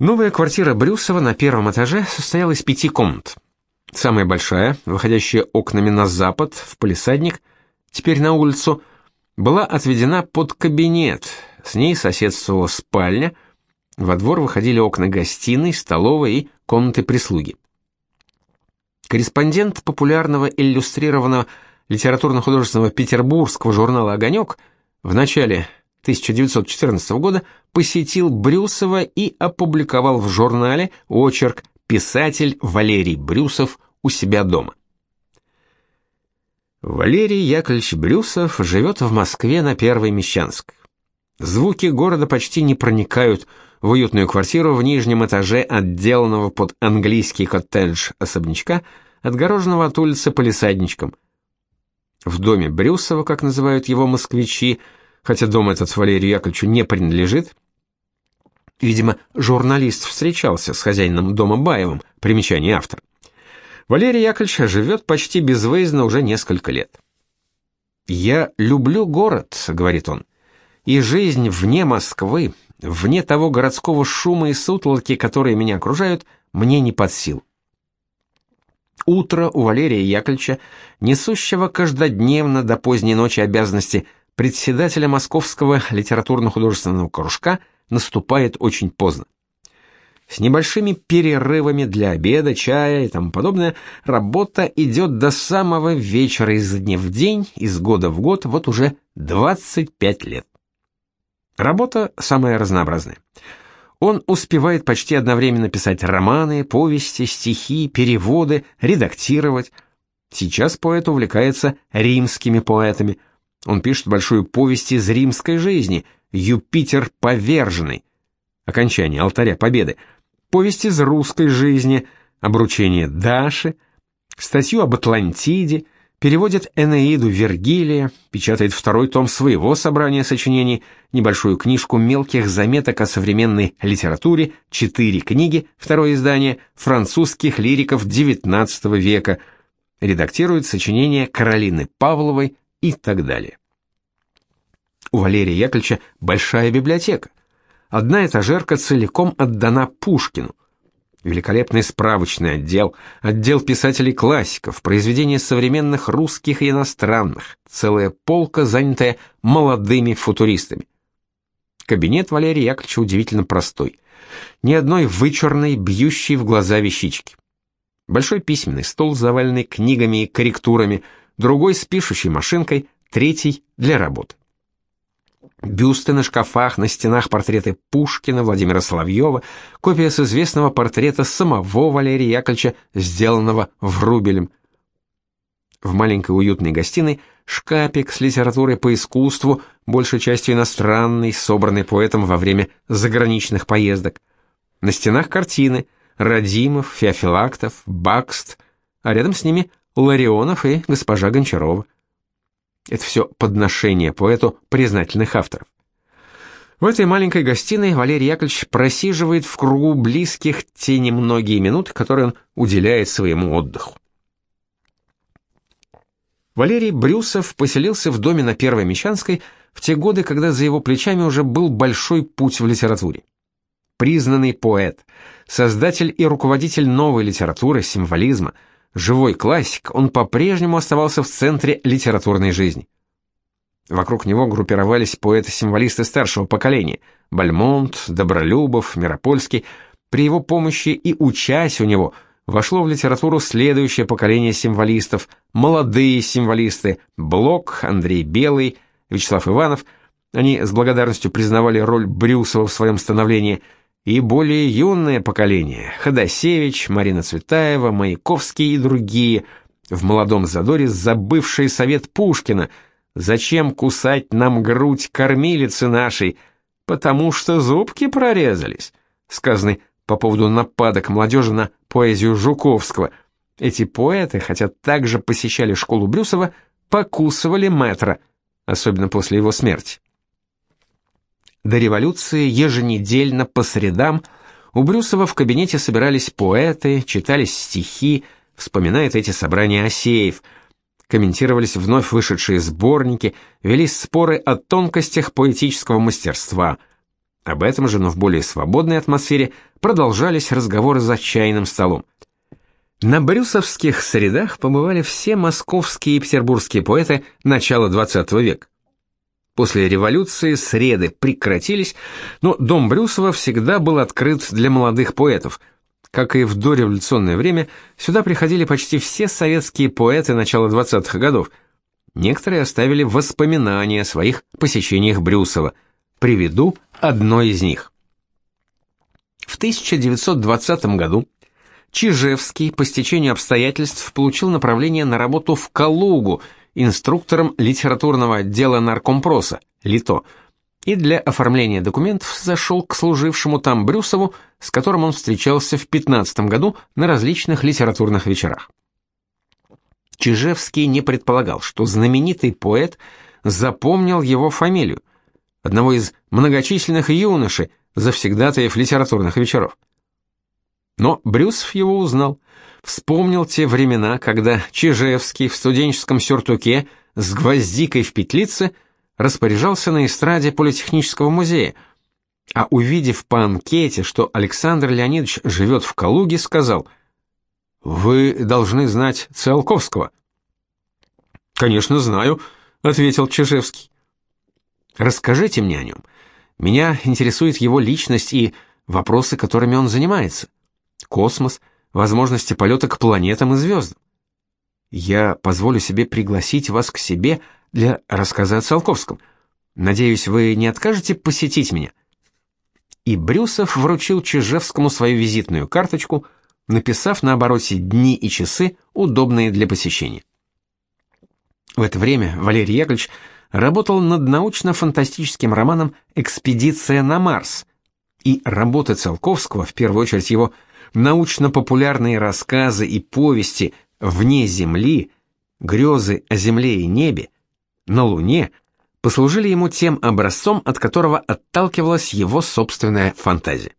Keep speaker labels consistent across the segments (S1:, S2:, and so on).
S1: Новая квартира Брюсова на первом этаже состояла из пяти комнат. Самая большая, выходящая окнами на запад, в палисадник, теперь на улицу, была отведена под кабинет. С ней соседствовала спальня. Во двор выходили окна гостиной, столовой и комнаты прислуги. Корреспондент популярного иллюстрированного литературно-художественного петербургского журнала «Огонек» в начале 1914 года посетил Брюсова и опубликовал в журнале очерк «Писатель Валерий Брюсов у себя дома». Валерий Яковлевич Брюсов живет в Москве на Первой Мещанской. Звуки города почти не проникают в уютную квартиру в нижнем этаже отделанного под английский коттедж особнячка, отгороженного от улицы полисадничком. В доме Брюсова, как называют его москвичи, хотя дом этот Валерию Яковлевичу не принадлежит. Видимо, журналист встречался с хозяином дома Баевым, примечание автора. Валерий Яковлевич живет почти безвыездно уже несколько лет. «Я люблю город», — говорит он, — «и жизнь вне Москвы, вне того городского шума и сутолоки, которые меня окружают, мне не под сил». Утро у Валерия Яковлевича, несущего каждодневно до поздней ночи обязанности председателя Московского литературно-художественного кружка наступает очень поздно. С небольшими перерывами для обеда, чая и тому подобное, работа идет до самого вечера из дня в день, из года в год, вот уже 25 лет. Работа самая разнообразная. Он успевает почти одновременно писать романы, повести, стихи, переводы, редактировать. Сейчас поэт увлекается римскими поэтами – он пишет большую повесть из римской жизни «Юпитер поверженный», окончание алтаря победы, повесть из русской жизни, обручение Даши, статью об Атлантиде, переводит Энеиду Вергилия, печатает второй том своего собрания сочинений, небольшую книжку мелких заметок о современной литературе, четыре книги, второе издание, французских лириков XIX века, редактирует сочинения Каролины Павловой, и так далее. У Валерия Яковлевича большая библиотека. Одна этажерка целиком отдана Пушкину. Великолепный справочный отдел, отдел писателей-классиков, произведения современных русских и иностранных, целая полка, занятая молодыми футуристами. Кабинет Валерия Яковлевича удивительно простой. Ни одной вычурной, бьющей в глаза вещички. Большой письменный стол, заваленный книгами и корректурами, другой с пишущей машинкой, третий для работы. Бюсты на шкафах, на стенах портреты Пушкина, Владимира Соловьева, копия с известного портрета самого Валерия Яковлевича, сделанного Врубелем. В маленькой уютной гостиной шкапик с литературой по искусству, большей частью иностранной, собранный поэтом во время заграничных поездок. На стенах картины Радимов, Феофилактов, Бакст, а рядом с ними Ларионов и госпожа Гончарова. Это все подношение поэту признательных авторов. В этой маленькой гостиной Валерий Яковлевич просиживает в кругу близких те немногие минуты, которые он уделяет своему отдыху. Валерий Брюсов поселился в доме на Первой Мещанской в те годы, когда за его плечами уже был большой путь в литературе. Признанный поэт, создатель и руководитель новой литературы, символизма – живой классик, он по-прежнему оставался в центре литературной жизни. Вокруг него группировались поэты-символисты старшего поколения: Бальмонт, Добролюбов, Миропольский. При его помощи и учась у него вошло в литературу следующее поколение символистов: молодые символисты Блок, Андрей Белый, Вячеслав Иванов. Они с благодарностью признавали роль Брюсова в своем становлении – и более юное поколение – Ходосевич, Марина Цветаева, Маяковский и другие – в молодом задоре забывший совет Пушкина «Зачем кусать нам грудь кормилицы нашей? Потому что зубки прорезались», сказанный по поводу нападок молодежи на поэзию Жуковского. Эти поэты, хотя также посещали школу Брюсова, покусывали метра, особенно после его смерти. До революции еженедельно по средам у Брюсова в кабинете собирались поэты, читались стихи, вспоминает эти собрания Асеев, комментировались вновь вышедшие сборники, велись споры о тонкостях поэтического мастерства. Об этом же, но в более свободной атмосфере, продолжались разговоры за чайным столом. На брюсовских средах побывали все московские и петербургские поэты начала XX века. После революции среды прекратились, но дом Брюсова всегда был открыт для молодых поэтов. Как и в дореволюционное время, сюда приходили почти все советские поэты начала 20-х годов. Некоторые оставили воспоминания о своих посещениях Брюсова. Приведу одно из них. В 1920 году Чижевский по стечению обстоятельств получил направление на работу в Калугу – инструктором литературного отдела наркомпроса, ЛИТО, и для оформления документов зашел к служившему там Брюсову, с которым он встречался в 15 году на различных литературных вечерах. Чижевский не предполагал, что знаменитый поэт запомнил его фамилию, одного из многочисленных юношей, завсегдатаев литературных вечеров. Но Брюсов его узнал, вспомнил те времена, когда Чижевский в студенческом сюртуке с гвоздикой в петлице распоряжался на эстраде Политехнического музея, а увидев по анкете, что Александр Леонидович живет в Калуге, сказал «Вы должны знать Циолковского». «Конечно, знаю», — ответил Чижевский. «Расскажите мне о нем. Меня интересует его личность и вопросы, которыми он занимается. Космос — возможности полета к планетам и звездам. Я позволю себе пригласить вас к себе для рассказа о Циолковском. Надеюсь, вы не откажете посетить меня. И Брюсов вручил Чижевскому свою визитную карточку, написав на обороте дни и часы, удобные для посещения. В это время Валерий Яковлевич работал над научно-фантастическим романом «Экспедиция на Марс», и работы Циолковского, в первую очередь его научно-популярные рассказы и повести вне Земли, грезы о Земле и небе, на Луне послужили ему тем образцом, от которого отталкивалась его собственная фантазия.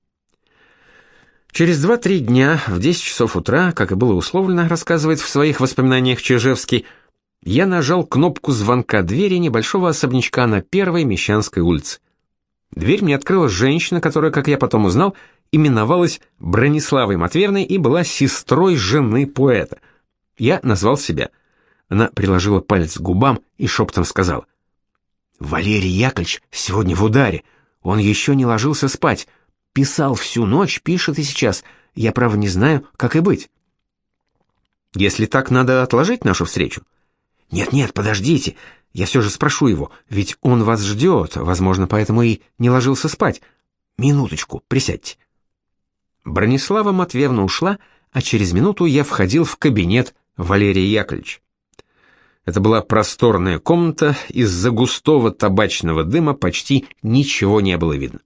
S1: Через 2-3 дня в 10 часов утра, как и было условлено, рассказывает в своих воспоминаниях Чижевский, я нажал кнопку звонка двери небольшого особнячка на Первой Мещанской улице. Дверь мне открыла женщина, которая, как я потом узнал, именовалась Брониславой Матвеевной и была сестрой жены поэта. Я назвал себя. Она приложила палец к губам и шепотом сказала. «Валерий Яковлевич сегодня в ударе. Он еще не ложился спать. Писал всю ночь, пишет и сейчас. Я, право, не знаю, как и быть». «Если так, надо отложить нашу встречу». «Нет-нет, подождите. Я все же спрошу его, ведь он вас ждет, возможно, поэтому и не ложился спать. Минуточку, присядьте». Бронислава Матвеевна ушла, а через минуту я входил в кабинет Валерия Яковлевича. Это была просторная комната, из-за густого табачного дыма почти ничего не было видно.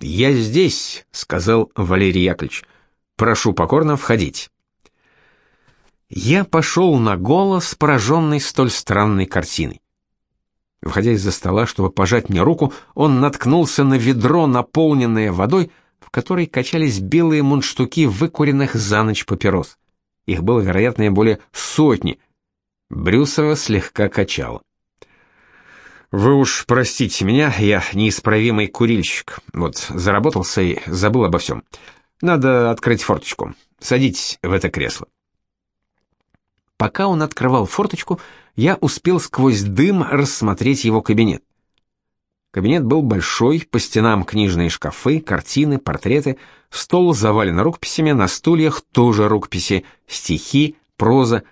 S1: «Я здесь», — сказал Валерий Яковлевич. «Прошу покорно входить». Я пошел на голос, пораженный столь странной картиной. Входя из-за стола, чтобы пожать мне руку, он наткнулся на ведро, наполненное водой, которой качались белые мундштуки выкуренных за ночь папирос. Их было, вероятно, более сотни. Брюсова слегка качало. Вы уж простите меня, я неисправимый курильщик. Вот, заработался и забыл обо всем. Надо открыть форточку. Садитесь в это кресло. Пока он открывал форточку, я успел сквозь дым рассмотреть его кабинет. Кабинет был большой, по стенам книжные шкафы, картины, портреты, стол завален рукописями, на стульях тоже рукописи, стихи, проза.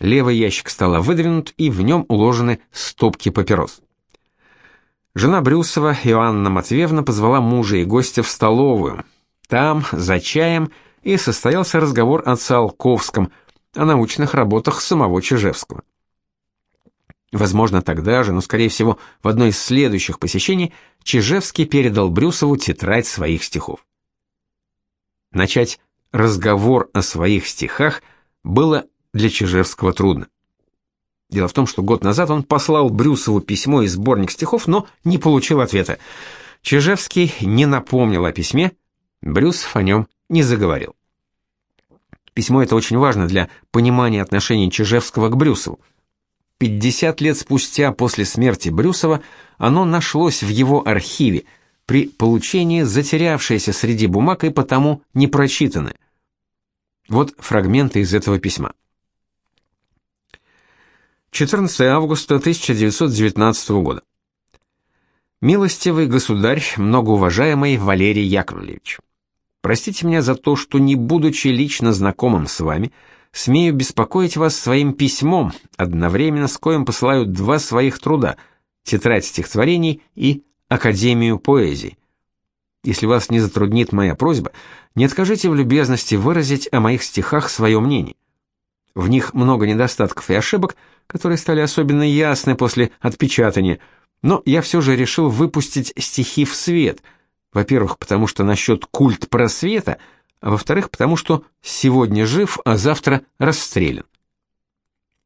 S1: Левый ящик стола выдвинут, и в нем уложены стопки папирос. Жена Брюсова, Иоанна Матвеевна, позвала мужа и гостя в столовую. Там, за чаем, и состоялся разговор о Циолковском, о научных работах самого Чижевского. Возможно, тогда же, но, скорее всего, в одно из следующих посещений Чижевский передал Брюсову тетрадь своих стихов. Начать разговор о своих стихах было для Чижевского трудно. Дело в том, что год назад он послал Брюсову письмо и сборник стихов, но не получил ответа. Чижевский не напомнил о письме, Брюсов о нем не заговорил. Письмо это очень важно для понимания отношений Чижевского к Брюсову. 50 лет спустя после смерти Брюсова оно нашлось в его архиве, при получении затерявшееся среди бумаг и потому не прочитанное. Вот фрагменты из этого письма. 14 августа 1919 года. Милостивый государь, многоуважаемый Валерий Яковлевич. Простите меня за то, что не будучи лично знакомым с вами, смею беспокоить вас своим письмом, одновременно с коим посылаю два своих труда: Тетрадь стихотворений и Академию поэзии. Если вас не затруднит моя просьба, не откажите в любезности выразить о моих стихах свое мнение. В них много недостатков и ошибок, которые стали особенно ясны после отпечатания, но я все же решил выпустить стихи в свет. Во-первых, потому что насчет культ просвета, а во-вторых, потому что сегодня жив, а завтра расстрелян.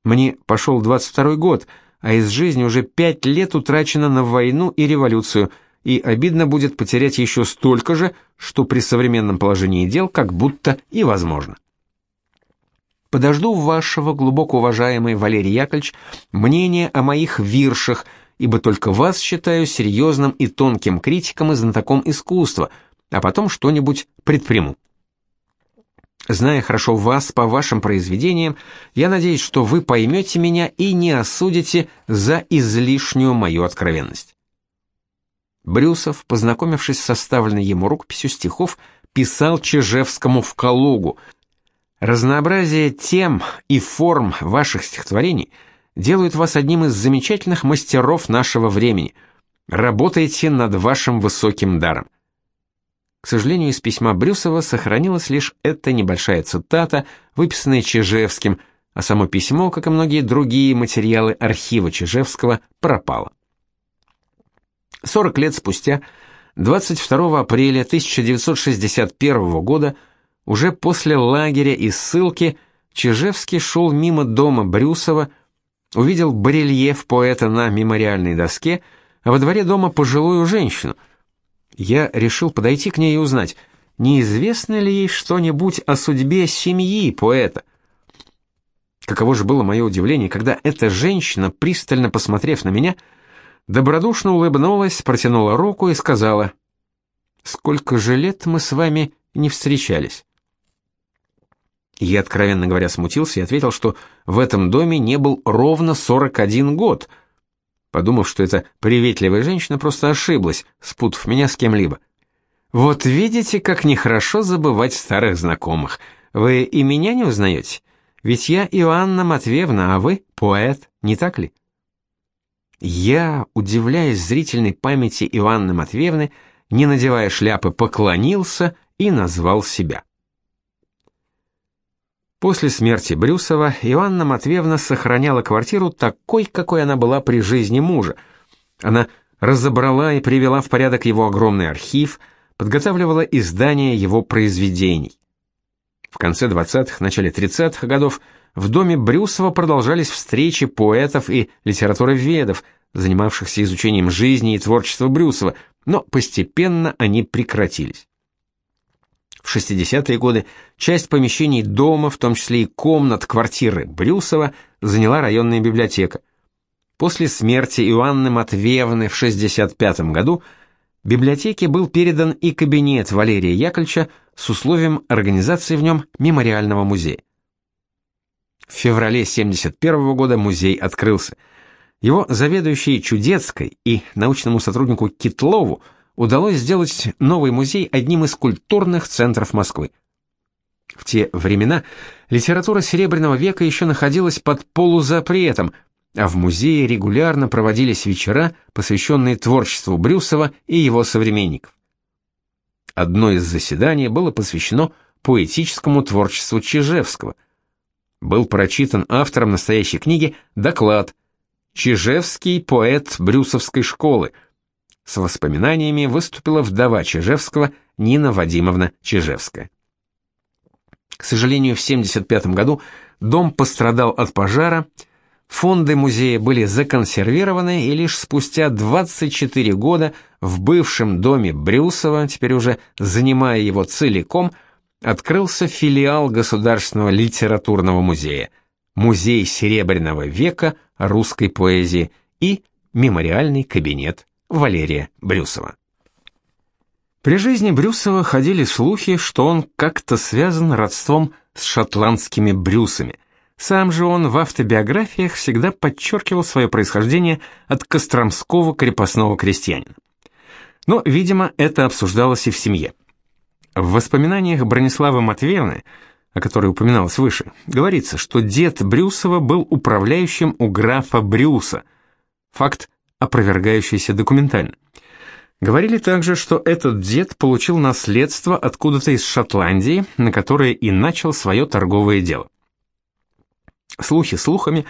S1: Мне пошел 22 год, а из жизни уже пять лет утрачено на войну и революцию, и обидно будет потерять еще столько же, что при современном положении дел как будто и возможно. Подожду вашего, глубоко уважаемый Валерий Яковлевич, мнения о моих виршах, ибо только вас считаю серьезным и тонким критиком и знатоком искусства, а потом что-нибудь предприму. Зная хорошо вас по вашим произведениям, я надеюсь, что вы поймете меня и не осудите за излишнюю мою откровенность. Брюсов, познакомившись с составленной ему рукописью стихов, писал Чижевскому в Калугу – Разнообразие тем и форм ваших стихотворений делают вас одним из замечательных мастеров нашего времени. Работайте над вашим высоким даром. К сожалению, из письма Брюсова сохранилась лишь эта небольшая цитата, выписанная Чижевским, а само письмо, как и многие другие материалы архива Чижевского, пропало. 40 лет спустя, 22 апреля 1961 года, уже после лагеря и ссылки Чижевский шел мимо дома Брюсова, увидел барельеф поэта на мемориальной доске, а во дворе дома пожилую женщину. Я решил подойти к ней и узнать, неизвестно ли ей что-нибудь о судьбе семьи поэта. Каково же было мое удивление, когда эта женщина, пристально посмотрев на меня, добродушно улыбнулась, протянула руку и сказала: "Сколько же лет мы с вами не встречались?" Я, откровенно говоря, смутился и ответил, что в этом доме не был ровно 41 год, подумав, что эта приветливая женщина просто ошиблась, спутав меня с кем-либо. Вот видите, как нехорошо забывать старых знакомых. Вы и меня не узнаете? Ведь я Иоанна Матвеевна, а вы поэт, не так ли? Я, удивляясь зрительной памяти Иоанны Матвеевны, не надевая шляпы, поклонился и назвал себя. После смерти Брюсова Иванна Матвеевна сохраняла квартиру такой, какой она была при жизни мужа. Она разобрала и привела в порядок его огромный архив, подготавливала издание его произведений. В конце 20-х, начале 30-х годов в доме Брюсова продолжались встречи поэтов и литературоведов, занимавшихся изучением жизни и творчества Брюсова, но постепенно они прекратились. В 60-е годы часть помещений дома, в том числе и комнат квартиры Брюсова, заняла районная библиотека. После смерти Иоанны Матвеевны в 65 году библиотеке был передан и кабинет Валерия Яковлевича с условием организации в нем мемориального музея. В феврале 71 года музей открылся. Его заведующей Чудецкой и научному сотруднику Китлову – удалось сделать новый музей одним из культурных центров Москвы. В те времена литература Серебряного века еще находилась под полузапретом, а в музее регулярно проводились вечера, посвященные творчеству Брюсова и его современников. Одно из заседаний было посвящено поэтическому творчеству Чижевского. Был прочитан автором настоящей книги доклад «Чижевский поэт Брюсовской школы», с воспоминаниями выступила вдова Чижевского Нина Вадимовна Чижевская. К сожалению, в 75 году дом пострадал от пожара, фонды музея были законсервированы, и лишь спустя 24 года в бывшем доме Брюсова, теперь уже занимая его целиком, открылся филиал Государственного литературного музея, Музей Серебряного века русской поэзии и мемориальный кабинет Валерия Брюсова. При жизни Брюсова ходили слухи, что он как-то связан родством с шотландскими брюсами. Сам же он в автобиографиях всегда подчеркивал свое происхождение от костромского крепостного крестьянина. Но, видимо, это обсуждалось и в семье. В воспоминаниях Брониславы Матвеевны, о которой упоминалось выше, говорится, что дед Брюсова был управляющим у графа Брюса. Факт, опровергающийся документально. Говорили также, что этот дед получил наследство откуда-то из Шотландии, на которое и начал свое торговое дело. Слухи слухами,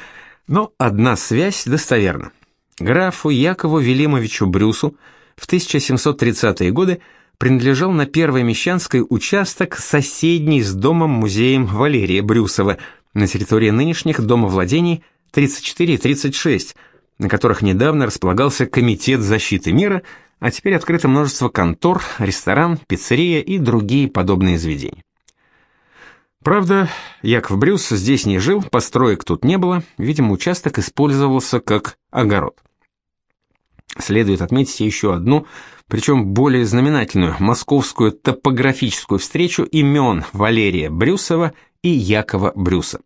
S1: но одна связь достоверна. Графу Якову Велимовичу Брюсу в 1730-е годы принадлежал на Первой Мещанской участок, соседний с домом-музеем Валерия Брюсова на территории нынешних домовладений 34 и 36, на которых недавно располагался Комитет защиты мира – а теперь открыто множество контор, ресторан, пиццерия и другие подобные заведения. Правда, Яков Брюс здесь не жил, построек тут не было, видимо, участок использовался как огород. Следует отметить еще одну, причем более знаменательную, московскую топографическую встречу имен Валерия Брюсова и Якова Брюса.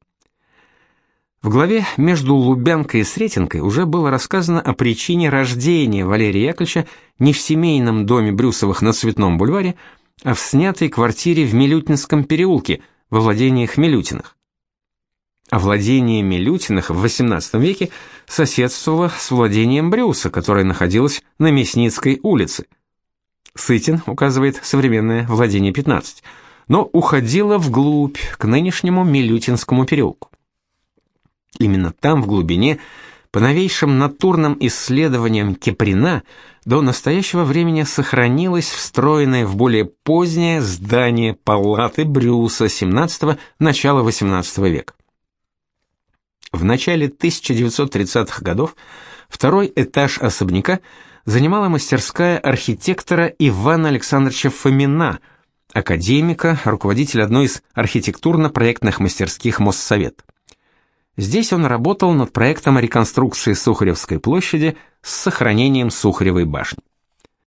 S1: В главе «Между Лубянкой и Сретенкой» уже было рассказано о причине рождения Валерия Яковлевича не в семейном доме Брюсовых на Цветном бульваре, а в снятой квартире в Милютинском переулке во владениях Милютиных. А владение Милютиных в XVIII веке соседствовало с владением Брюса, которое находилось на Мясницкой улице. Сытин указывает современное владение 15, но уходило вглубь, к нынешнему Милютинскому переулку. Именно там, в глубине, по новейшим натурным исследованиям Кеприна, до настоящего времени сохранилось встроенное в более позднее здание палаты Брюса XVII – начала XVIII века. В начале 1930-х годов второй этаж особняка занимала мастерская архитектора Ивана Александровича Фомина, академика, руководитель одной из архитектурно-проектных мастерских Моссовет. Здесь он работал над проектом реконструкции Сухаревской площади с сохранением Сухаревой башни.